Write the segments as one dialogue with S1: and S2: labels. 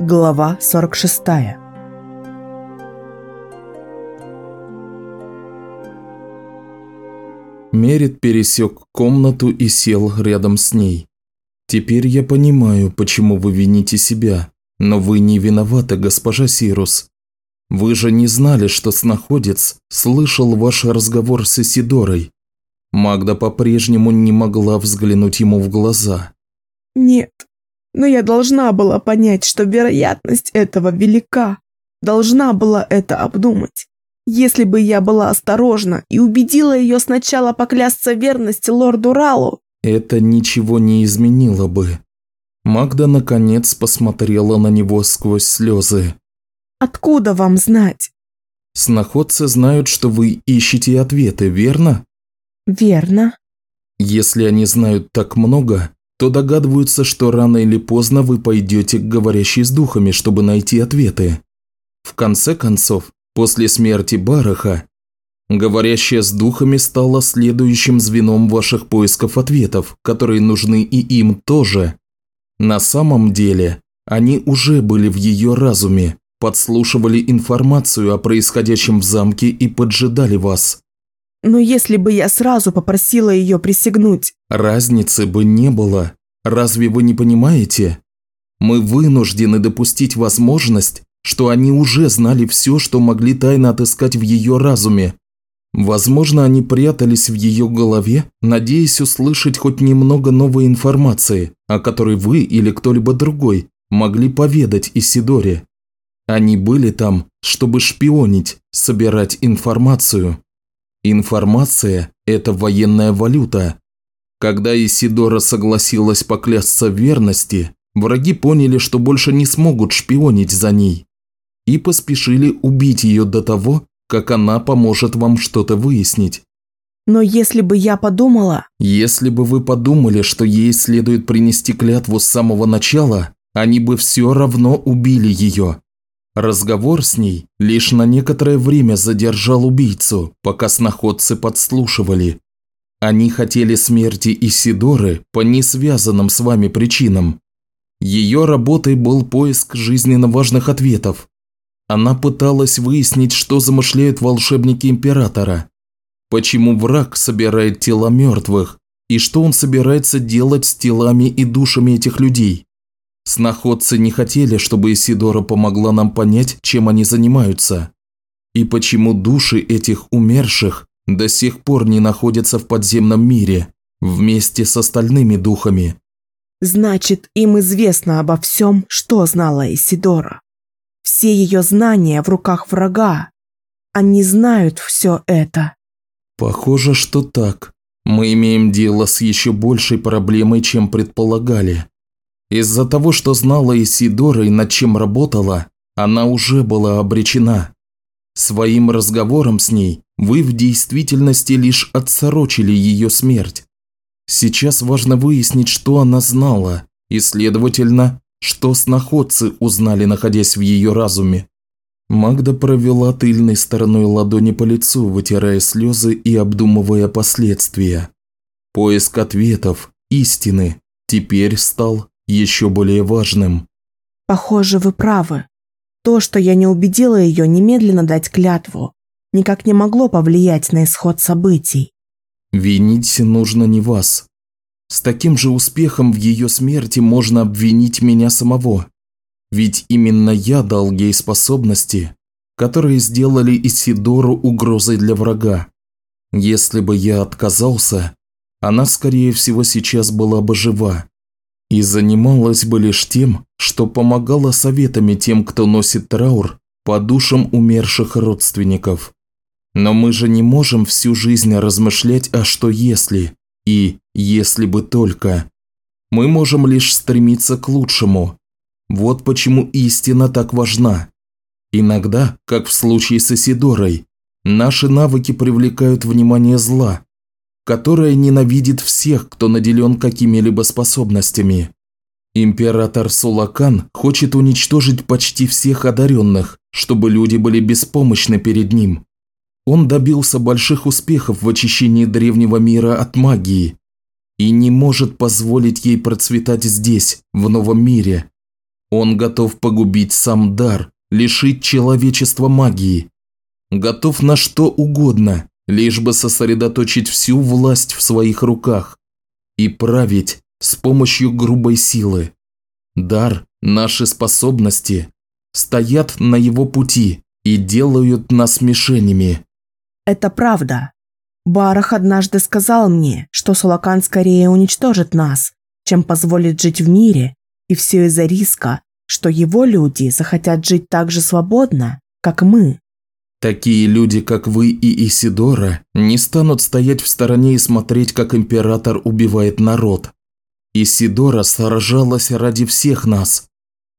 S1: Глава 46
S2: Мерит пересек комнату и сел рядом с ней. «Теперь я понимаю, почему вы вините себя, но вы не виноваты, госпожа Сирус. Вы же не знали, что снаходец слышал ваш разговор с Исидорой. Магда по-прежнему не могла взглянуть ему в глаза.
S1: «Нет, но я должна была понять, что вероятность этого велика. Должна была это обдумать. Если бы я была осторожна и убедила ее сначала поклясться верности лорду Ралу,
S2: это ничего не изменило бы. Магда наконец посмотрела на него сквозь слезы.
S1: «Откуда вам знать?»
S2: «Сноходцы знают, что вы ищете ответы, верно?»
S1: «Верно».
S2: «Если они знают так много, то догадываются, что рано или поздно вы пойдете к говорящей с духами, чтобы найти ответы. В конце концов, после смерти Бараха, говорящая с духами стала следующим звеном ваших поисков ответов, которые нужны и им тоже. На самом деле, они уже были в ее разуме, подслушивали информацию о происходящем в замке и поджидали вас.
S1: Но если бы я сразу попросила ее присягнуть...
S2: Разницы бы не было. Разве вы не понимаете? Мы вынуждены допустить возможность, что они уже знали все, что могли тайно отыскать в ее разуме. Возможно, они прятались в ее голове, надеясь услышать хоть немного новой информации, о которой вы или кто-либо другой могли поведать Исидоре. Они были там, чтобы шпионить, собирать информацию. Информация – это военная валюта. Когда Исидора согласилась поклясться в верности, враги поняли, что больше не смогут шпионить за ней. И поспешили убить ее до того, как она поможет вам что-то выяснить.
S1: Но если бы я подумала...
S2: Если бы вы подумали, что ей следует принести клятву с самого начала, они бы все равно убили ее. Разговор с ней лишь на некоторое время задержал убийцу, пока сноходцы подслушивали. Они хотели смерти Исидоры по несвязанным с вами причинам. Ее работой был поиск жизненно важных ответов. Она пыталась выяснить, что замышляют волшебники Императора. Почему враг собирает тела мертвых, и что он собирается делать с телами и душами этих людей. Сноходцы не хотели, чтобы Исидора помогла нам понять, чем они занимаются. И почему души этих умерших до сих пор не находятся в подземном мире, вместе с остальными духами.
S1: Значит, им известно обо всем, что знала Исидора. Все ее знания в руках врага. Они знают все это.
S2: Похоже, что так. Мы имеем дело с еще большей проблемой, чем предполагали. Из-за того, что знала Исидора и над чем работала, она уже была обречена. Своим разговором с ней вы в действительности лишь отсрочили ее смерть. Сейчас важно выяснить, что она знала, и, следовательно, что сноходцы узнали, находясь в ее разуме. Магда провела тыльной стороной ладони по лицу, вытирая слезы и обдумывая последствия. Поиск ответов, истины, теперь стал еще более важным.
S1: Похоже, вы правы. То, что я не убедила ее немедленно дать клятву, никак не могло повлиять на исход событий.
S2: Винить нужно не вас. С таким же успехом в ее смерти можно обвинить меня самого. Ведь именно я дал ей способности, которые сделали Исидору угрозой для врага. Если бы я отказался, она, скорее всего, сейчас была бы жива и занималась бы лишь тем, что помогала советами тем, кто носит траур по душам умерших родственников. Но мы же не можем всю жизнь размышлять о что если и если бы только. Мы можем лишь стремиться к лучшему. Вот почему истина так важна. Иногда, как в случае с Исидорой, наши навыки привлекают внимание зла, которая ненавидит всех, кто наделен какими-либо способностями. Император Сулакан хочет уничтожить почти всех одаренных, чтобы люди были беспомощны перед ним. Он добился больших успехов в очищении древнего мира от магии и не может позволить ей процветать здесь, в новом мире. Он готов погубить сам дар, лишить человечества магии. Готов на что угодно, лишь бы сосредоточить всю власть в своих руках и править с помощью грубой силы. Дар, наши способности стоят на его пути и делают нас мишенями.
S1: Это правда. Барах однажды сказал мне, что Сулакан скорее уничтожит нас, чем позволит жить в мире, и все из-за риска, что его люди захотят жить так же свободно, как мы.
S2: Такие люди, как вы и Исидора, не станут стоять в стороне и смотреть, как император убивает народ. Исидора сражалась ради всех нас.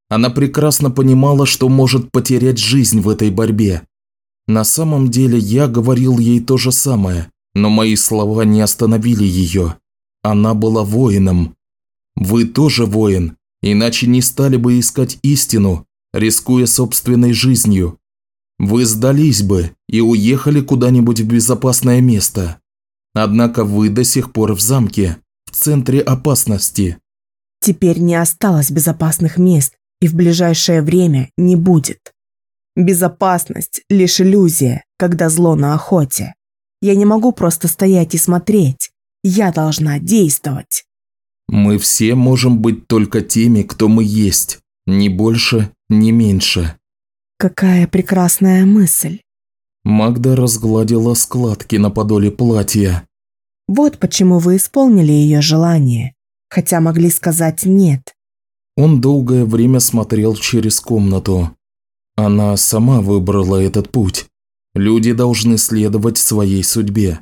S2: Она прекрасно понимала, что может потерять жизнь в этой борьбе. На самом деле я говорил ей то же самое, но мои слова не остановили ее. Она была воином. Вы тоже воин, иначе не стали бы искать истину, рискуя собственной жизнью. Вы сдались бы и уехали куда-нибудь в безопасное место. Однако вы до сих пор в замке, в центре опасности.
S1: Теперь не осталось безопасных мест и в ближайшее время не будет. Безопасность – лишь иллюзия, когда зло на охоте. Я не могу просто стоять и смотреть. Я должна действовать.
S2: Мы все можем быть только теми, кто мы есть. Ни больше, ни меньше.
S1: Какая прекрасная мысль.
S2: Магда разгладила складки на подоле платья.
S1: Вот почему вы исполнили ее желание, хотя могли сказать «нет».
S2: Он долгое время смотрел через комнату. Она сама выбрала этот путь. Люди должны следовать своей судьбе.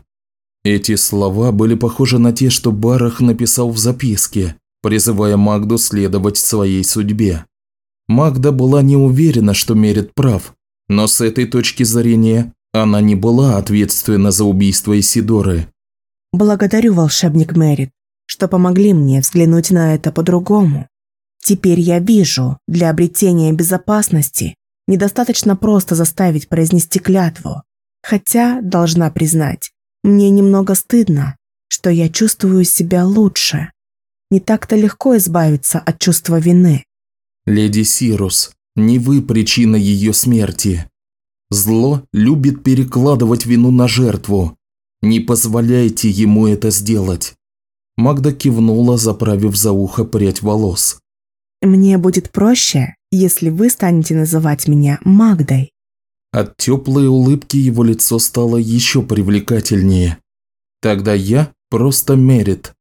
S2: Эти слова были похожи на те, что Барах написал в записке, призывая Магду следовать своей судьбе. Магда была не уверена, что Мерит прав, но с этой точки зрения она не была ответственна за убийство Исидоры.
S1: «Благодарю, волшебник Мерит, что помогли мне взглянуть на это по-другому. Теперь я вижу, для обретения безопасности недостаточно просто заставить произнести клятву. Хотя, должна признать, мне немного стыдно, что я чувствую себя лучше. Не так-то легко избавиться от чувства вины.
S2: Леди Сирус, не вы причина ее смерти. Зло любит перекладывать вину на жертву. Не позволяйте ему это сделать. Магда кивнула, заправив за ухо прядь волос.
S1: Мне будет проще, если вы станете называть меня Магдой.
S2: От теплой улыбки его лицо стало еще привлекательнее. Тогда я просто Мерит.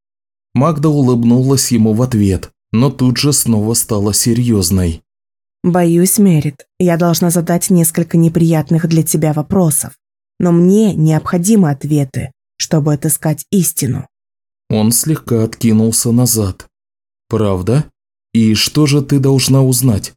S2: Магда улыбнулась ему в ответ, но тут же снова стала серьезной.
S1: «Боюсь, Мерит, я должна задать несколько неприятных для тебя вопросов, но мне необходимы ответы, чтобы отыскать истину».
S2: Он слегка откинулся назад. «Правда? И что же ты должна узнать?»